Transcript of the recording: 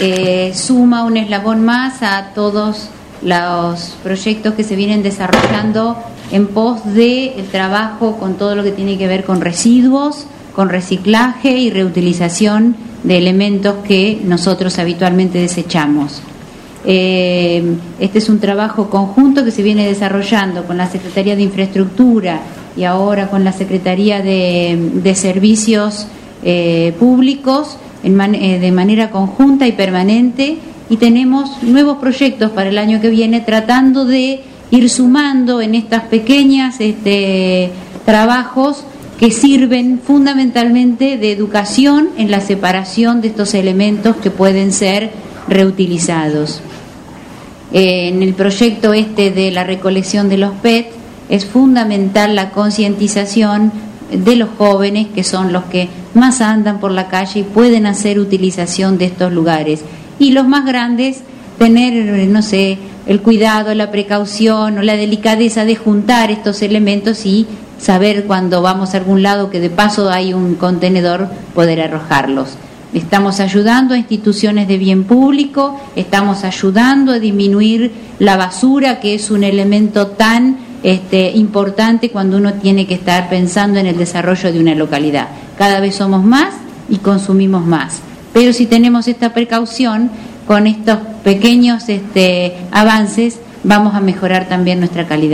eh, suma un eslabón más a todos los proyectos que se vienen desarrollando en pos de el trabajo con todo lo que tiene que ver con residuos, con reciclaje y reutilización de elementos que nosotros habitualmente desechamos. Eh, este es un trabajo conjunto que se viene desarrollando con la Secretaría de Infraestructura y ahora con la Secretaría de, Servicios eh, Públicos eh, de manera conjunta y permanente y tenemos nuevos proyectos para el año que viene tratando de ir sumando en estas pequeñas este, trabajos que sirven fundamentalmente de educación en la separación de estos elementos que pueden ser reutilizados. En el proyecto este de la recolección de los PET es fundamental la concientización de los jóvenes que son los que más andan por la calle y pueden hacer utilización de estos lugares. Y los más grandes, tener, no sé, el cuidado, la precaución o la delicadeza de juntar estos elementos y saber cuando vamos a algún lado que de paso hay un contenedor, poder arrojarlos. Estamos ayudando a instituciones de bien público, estamos ayudando a disminuir la basura, que es un elemento tan este, importante cuando uno tiene que estar pensando en el desarrollo de una localidad. Cada vez somos más y consumimos más. Pero si tenemos esta precaución, con estos pequeños este, avances, vamos a mejorar también nuestra calidad.